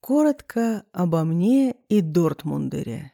Коротко обо мне и Дортмундере.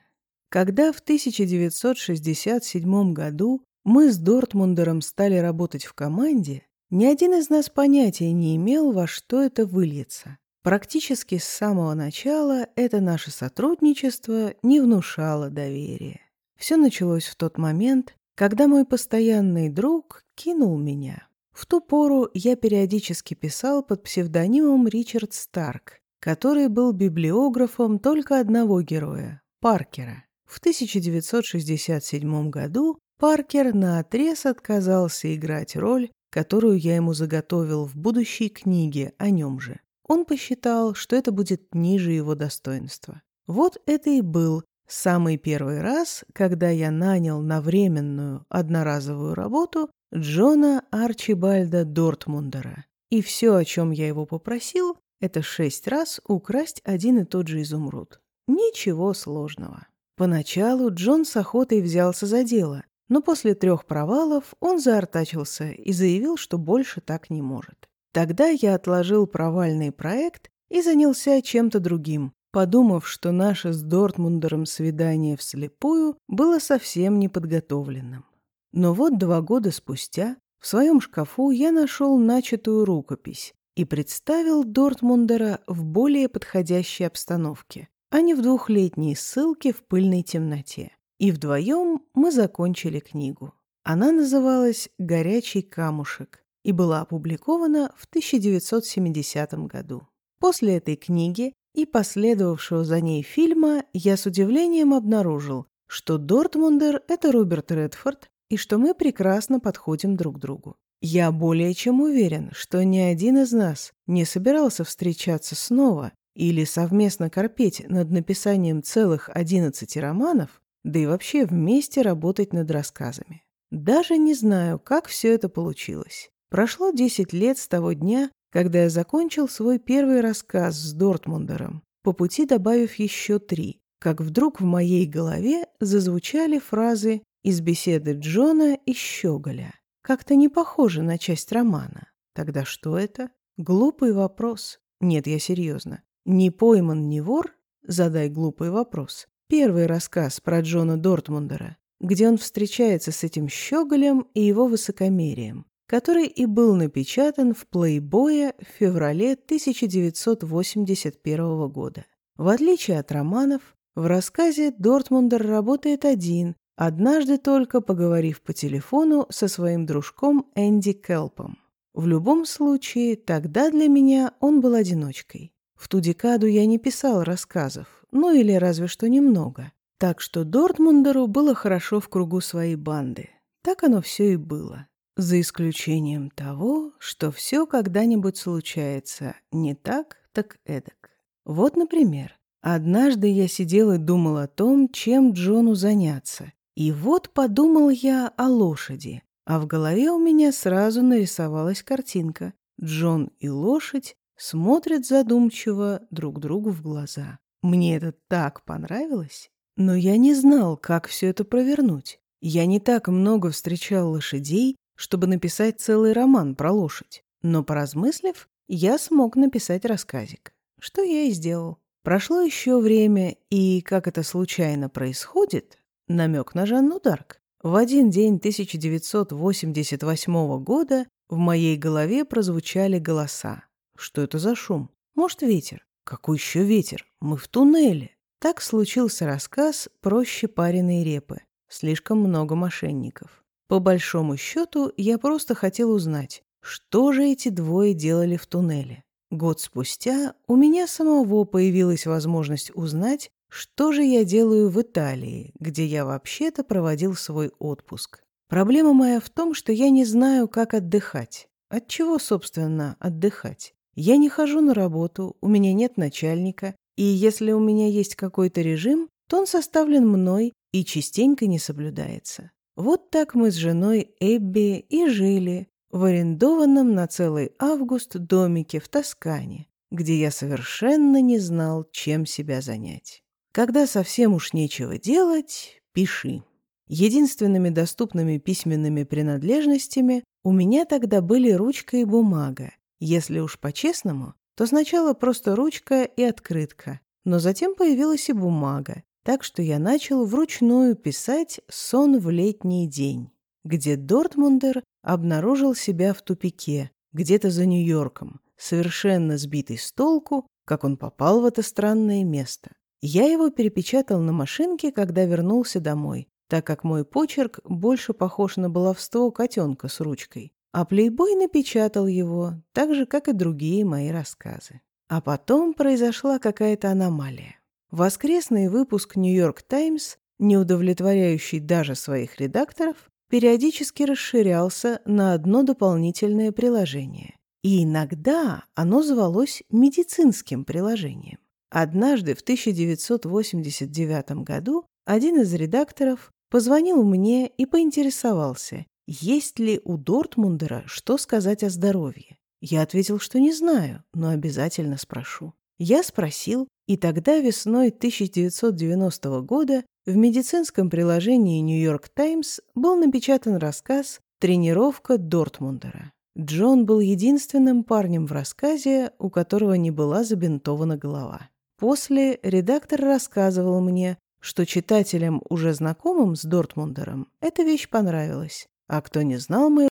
Когда в 1967 году мы с Дортмундером стали работать в команде, ни один из нас понятия не имел, во что это выльется. Практически с самого начала это наше сотрудничество не внушало доверия. Все началось в тот момент, когда мой постоянный друг кинул меня. В ту пору я периодически писал под псевдонимом Ричард Старк, который был библиографом только одного героя – Паркера. В 1967 году Паркер наотрез отказался играть роль, которую я ему заготовил в будущей книге о нем же. Он посчитал, что это будет ниже его достоинства. Вот это и был самый первый раз, когда я нанял на временную одноразовую работу Джона Арчибальда Дортмундера. И все, о чем я его попросил, это шесть раз украсть один и тот же изумруд. Ничего сложного. Поначалу Джон с охотой взялся за дело, но после трех провалов он заортачился и заявил, что больше так не может. Тогда я отложил провальный проект и занялся чем-то другим, подумав, что наше с Дортмундером свидание вслепую было совсем неподготовленным. Но вот два года спустя в своем шкафу я нашел начатую рукопись и представил Дортмундера в более подходящей обстановке, а не в двухлетней ссылке в пыльной темноте. И вдвоем мы закончили книгу. Она называлась «Горячий камушек» и была опубликована в 1970 году. После этой книги и последовавшего за ней фильма я с удивлением обнаружил, что Дортмундер — это Роберт Редфорд, и что мы прекрасно подходим друг другу. Я более чем уверен, что ни один из нас не собирался встречаться снова или совместно корпеть над написанием целых 11 романов, да и вообще вместе работать над рассказами. Даже не знаю, как все это получилось. Прошло 10 лет с того дня, когда я закончил свой первый рассказ с Дортмундером, по пути добавив еще три, как вдруг в моей голове зазвучали фразы из беседы Джона и Щеголя. Как-то не похоже на часть романа. Тогда что это? Глупый вопрос. Нет, я серьезно. Не пойман, не вор? Задай глупый вопрос. Первый рассказ про Джона Дортмундера, где он встречается с этим Щеголем и его высокомерием, который и был напечатан в «Плейбое» в феврале 1981 года. В отличие от романов, в рассказе Дортмундер работает один, однажды только поговорив по телефону со своим дружком Энди Келпом. В любом случае, тогда для меня он был одиночкой. В ту декаду я не писал рассказов, ну или разве что немного. Так что Дортмундеру было хорошо в кругу своей банды. Так оно все и было. За исключением того, что все когда-нибудь случается не так, так эдак. Вот, например, однажды я сидел и думал о том, чем Джону заняться, и вот подумал я о лошади, а в голове у меня сразу нарисовалась картинка. Джон и лошадь смотрят задумчиво друг другу в глаза. Мне это так понравилось, но я не знал, как все это провернуть. Я не так много встречал лошадей, чтобы написать целый роман про лошадь. Но, поразмыслив, я смог написать рассказик. Что я и сделал. Прошло еще время, и, как это случайно происходит, Намек на Жанну Дарк. В один день 1988 года в моей голове прозвучали голоса. Что это за шум? Может, ветер? Какой еще ветер? Мы в туннеле. Так случился рассказ «Проще пареной репы». Слишком много мошенников. По большому счету, я просто хотел узнать, что же эти двое делали в туннеле. Год спустя у меня самого появилась возможность узнать, что же я делаю в Италии, где я вообще-то проводил свой отпуск? Проблема моя в том, что я не знаю, как отдыхать. От чего, собственно, отдыхать? Я не хожу на работу, у меня нет начальника, и если у меня есть какой-то режим, то он составлен мной и частенько не соблюдается. Вот так мы с женой Эбби и жили в арендованном на целый август домике в Тоскане, где я совершенно не знал, чем себя занять. Когда совсем уж нечего делать, пиши. Единственными доступными письменными принадлежностями у меня тогда были ручка и бумага. Если уж по-честному, то сначала просто ручка и открытка, но затем появилась и бумага, так что я начал вручную писать «Сон в летний день», где Дортмундер обнаружил себя в тупике, где-то за Нью-Йорком, совершенно сбитый с толку, как он попал в это странное место. Я его перепечатал на машинке, когда вернулся домой, так как мой почерк больше похож на баловство котенка с ручкой. А плейбой напечатал его, так же, как и другие мои рассказы. А потом произошла какая-то аномалия. Воскресный выпуск «Нью-Йорк Таймс», не удовлетворяющий даже своих редакторов, периодически расширялся на одно дополнительное приложение. И иногда оно звалось медицинским приложением. Однажды в 1989 году один из редакторов позвонил мне и поинтересовался, есть ли у Дортмундера что сказать о здоровье. Я ответил, что не знаю, но обязательно спрошу. Я спросил, и тогда весной 1990 года в медицинском приложении «Нью-Йорк Таймс» был напечатан рассказ «Тренировка Дортмундера». Джон был единственным парнем в рассказе, у которого не была забинтована голова. После редактор рассказывал мне, что читателям, уже знакомым с Дортмундером, эта вещь понравилась, а кто не знал моего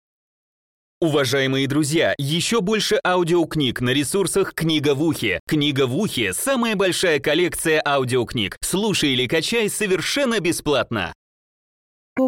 Уважаемые друзья, еще больше аудиокниг на ресурсах «Книга в ухе». «Книга в ухе» — самая большая коллекция аудиокниг. Слушай или качай совершенно бесплатно.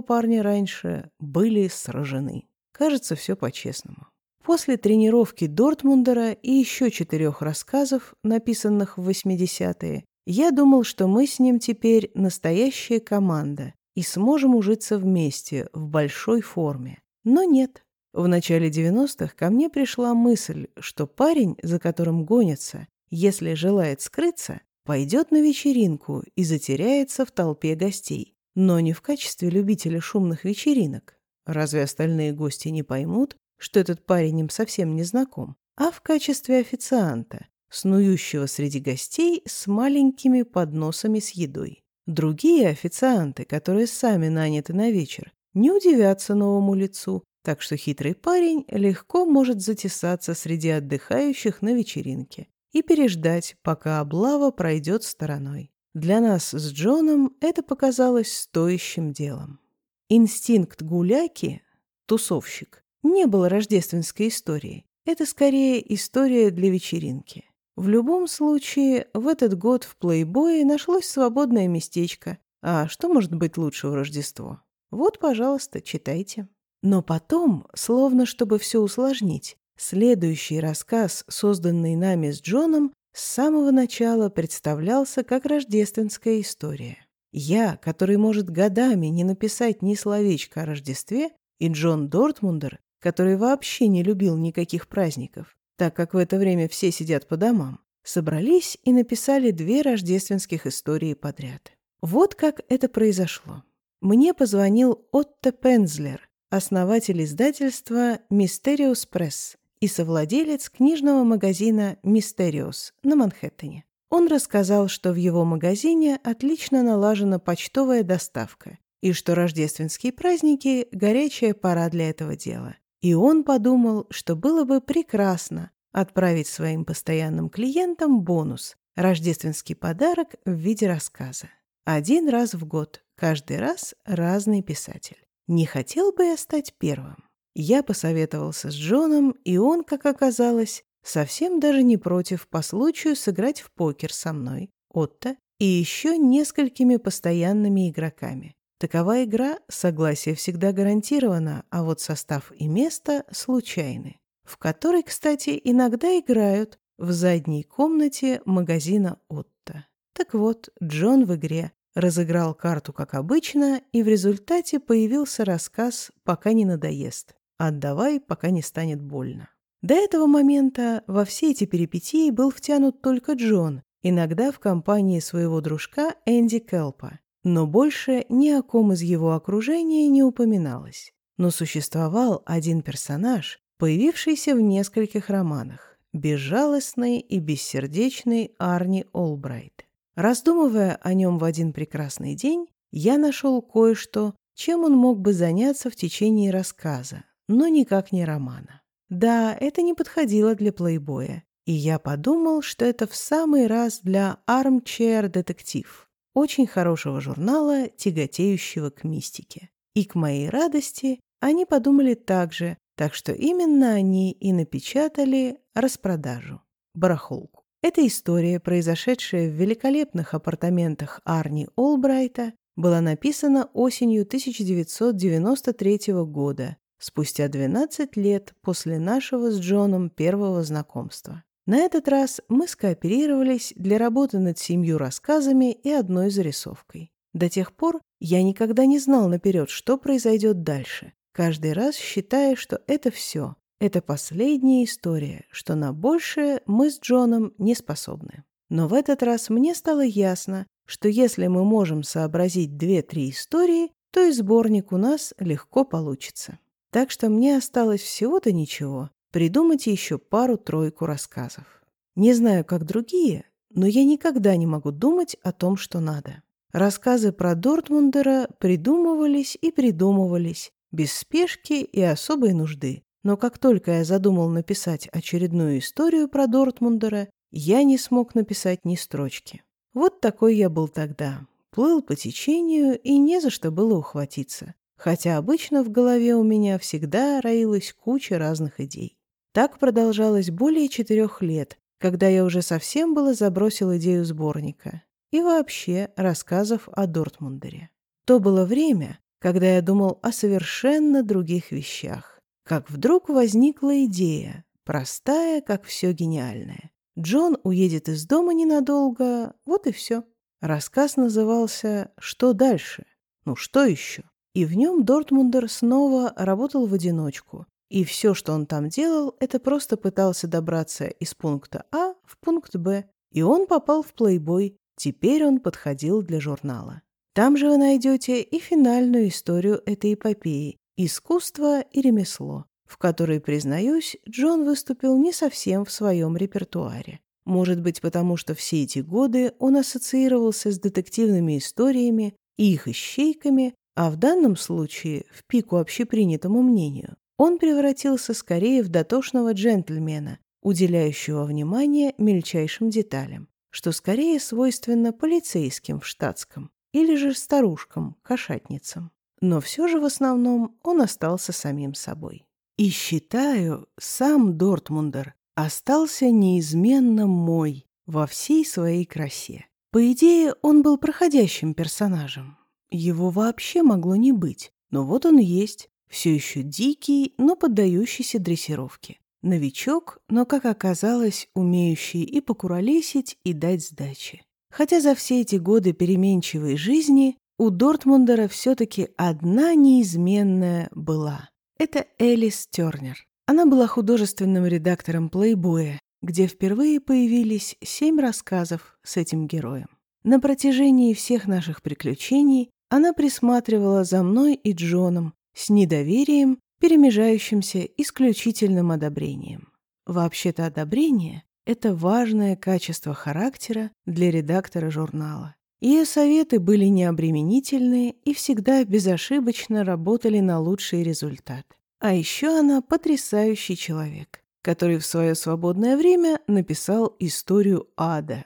парни раньше были сражены. Кажется, все по-честному. После тренировки Дортмундера и еще четырех рассказов, написанных в 80-е, я думал, что мы с ним теперь настоящая команда и сможем ужиться вместе в большой форме. Но нет. В начале 90-х ко мне пришла мысль, что парень, за которым гонится, если желает скрыться, пойдет на вечеринку и затеряется в толпе гостей, но не в качестве любителя шумных вечеринок. Разве остальные гости не поймут, что этот парень им совсем не знаком, а в качестве официанта, снующего среди гостей с маленькими подносами с едой. Другие официанты, которые сами наняты на вечер, не удивятся новому лицу, так что хитрый парень легко может затесаться среди отдыхающих на вечеринке и переждать, пока облава пройдет стороной. Для нас с Джоном это показалось стоящим делом. Инстинкт гуляки, тусовщик, не было рождественской истории. Это скорее история для вечеринки. В любом случае, в этот год в плейбое нашлось свободное местечко. А что может быть лучше в Рождество? Вот, пожалуйста, читайте. Но потом, словно чтобы все усложнить, следующий рассказ, созданный нами с Джоном, с самого начала представлялся как рождественская история. Я, который может годами не написать ни словечка о Рождестве, и Джон Дортмундер, который вообще не любил никаких праздников, так как в это время все сидят по домам, собрались и написали две рождественских истории подряд. Вот как это произошло. Мне позвонил Отто Пензлер, основатель издательства Mysterious Press и совладелец книжного магазина Mysterious на Манхэттене. Он рассказал, что в его магазине отлично налажена почтовая доставка и что рождественские праздники – горячая пора для этого дела. И он подумал, что было бы прекрасно отправить своим постоянным клиентам бонус – рождественский подарок в виде рассказа. Один раз в год, каждый раз разный писатель. Не хотел бы я стать первым. Я посоветовался с Джоном, и он, как оказалось, совсем даже не против по случаю сыграть в покер со мной, Отто и еще несколькими постоянными игроками. Такова игра, согласие всегда гарантировано, а вот состав и место случайны, в которой, кстати, иногда играют в задней комнате магазина Отто. Так вот, Джон в игре Разыграл карту, как обычно, и в результате появился рассказ «Пока не надоест». «Отдавай, пока не станет больно». До этого момента во все эти перипетии был втянут только Джон, иногда в компании своего дружка Энди Келпа. Но больше ни о ком из его окружения не упоминалось. Но существовал один персонаж, появившийся в нескольких романах – безжалостный и бессердечный Арни Олбрайт. Раздумывая о нем в один прекрасный день, я нашел кое-что, чем он мог бы заняться в течение рассказа, но никак не романа. Да, это не подходило для плейбоя. И я подумал, что это в самый раз для Armchair Детектив, очень хорошего журнала, тяготеющего к мистике. И к моей радости они подумали так же, так что именно они и напечатали распродажу, барахолку. Эта история, произошедшая в великолепных апартаментах Арни Олбрайта, была написана осенью 1993 года, спустя 12 лет после нашего с Джоном первого знакомства. На этот раз мы скооперировались для работы над семью рассказами и одной зарисовкой. До тех пор я никогда не знал наперед, что произойдет дальше, каждый раз считая, что это все, это последняя история, что на большее мы с Джоном не способны. Но в этот раз мне стало ясно, что если мы можем сообразить две-три истории, то и сборник у нас легко получится. Так что мне осталось всего-то ничего, придумать еще пару-тройку рассказов. Не знаю, как другие, но я никогда не могу думать о том, что надо. Рассказы про Дортмундера придумывались и придумывались, без спешки и особой нужды. Но как только я задумал написать очередную историю про Дортмундера, я не смог написать ни строчки. Вот такой я был тогда. Плыл по течению и не за что было ухватиться. Хотя обычно в голове у меня всегда роилась куча разных идей. Так продолжалось более четырех лет, когда я уже совсем было забросил идею сборника и вообще рассказов о Дортмундере. То было время, когда я думал о совершенно других вещах. Как вдруг возникла идея, простая, как все гениальное. Джон уедет из дома ненадолго, вот и все. Рассказ назывался «Что дальше?». Ну, что еще? И в нем Дортмундер снова работал в одиночку. И все, что он там делал, это просто пытался добраться из пункта А в пункт Б. И он попал в плейбой. Теперь он подходил для журнала. Там же вы найдете и финальную историю этой эпопеи «Искусство и ремесло», в которой, признаюсь, Джон выступил не совсем в своем репертуаре. Может быть, потому что все эти годы он ассоциировался с детективными историями и их ищейками, а в данном случае, в пику общепринятому мнению, он превратился скорее в дотошного джентльмена, уделяющего внимание мельчайшим деталям, что скорее свойственно полицейским в штатском или же старушкам, кошатницам. Но все же в основном он остался самим собой. И считаю, сам Дортмундер остался неизменно мой во всей своей красе. По идее, он был проходящим персонажем. Его вообще могло не быть, но вот он есть, все еще дикий, но поддающийся дрессировке. Новичок, но, как оказалось, умеющий и покуролесить, и дать сдачи. Хотя за все эти годы переменчивой жизни у Дортмундера все-таки одна неизменная была. Это Элис Тернер. Она была художественным редактором «Плейбоя», где впервые появились семь рассказов с этим героем. На протяжении всех наших приключений она присматривала за мной и Джоном с недоверием, перемежающимся исключительным одобрением. Вообще-то одобрение это важное качество характера для редактора журнала. Ее советы были необременительные и всегда безошибочно работали на лучший результат. А еще она потрясающий человек, который в свое свободное время написал историю ада.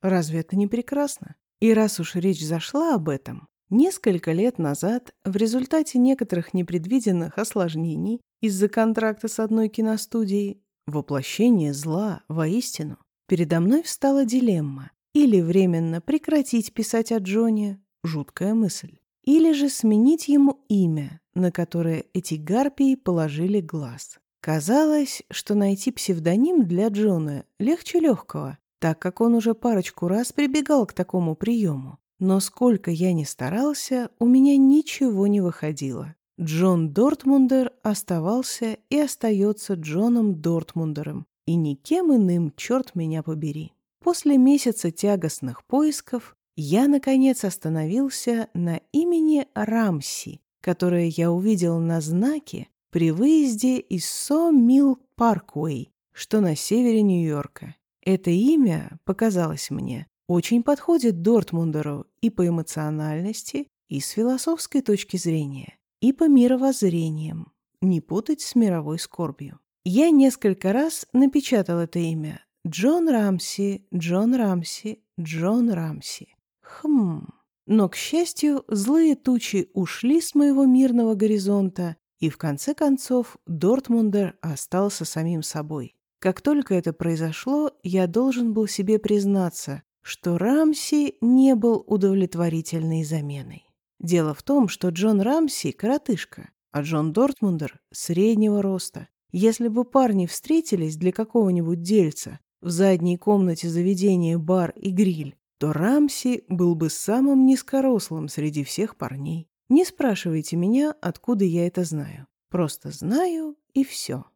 Разве это не прекрасно? И раз уж речь зашла об этом, несколько лет назад, в результате некоторых непредвиденных осложнений из-за контракта с одной киностудией, Воплощение зла, воистину. Передо мной встала дилемма. Или временно прекратить писать о Джоне – жуткая мысль. Или же сменить ему имя, на которое эти гарпии положили глаз. Казалось, что найти псевдоним для Джона легче легкого, так как он уже парочку раз прибегал к такому приему. Но сколько я ни старался, у меня ничего не выходило. Джон Дортмундер оставался и остается Джоном Дортмундером, и никем иным, черт меня побери. После месяца тягостных поисков я, наконец, остановился на имени Рамси, которое я увидел на знаке при выезде из Со-Милл Парквей, что на севере Нью-Йорка. Это имя, показалось мне, очень подходит Дортмундеру и по эмоциональности, и с философской точки зрения и по мировоззрениям, не путать с мировой скорбью. Я несколько раз напечатал это имя, Джон Рамси, Джон Рамси, Джон Рамси. Хм. Но, к счастью, злые тучи ушли с моего мирного горизонта, и в конце концов Дортмундер остался самим собой. Как только это произошло, я должен был себе признаться, что Рамси не был удовлетворительной заменой. Дело в том, что Джон Рамси – коротышка, а Джон Дортмундер – среднего роста. Если бы парни встретились для какого-нибудь дельца в задней комнате заведения бар и гриль, то Рамси был бы самым низкорослым среди всех парней. Не спрашивайте меня, откуда я это знаю. Просто знаю и все.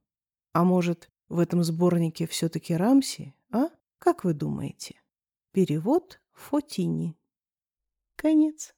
А может, в этом сборнике все-таки Рамси, а? Как вы думаете? Перевод Фотини. Конец.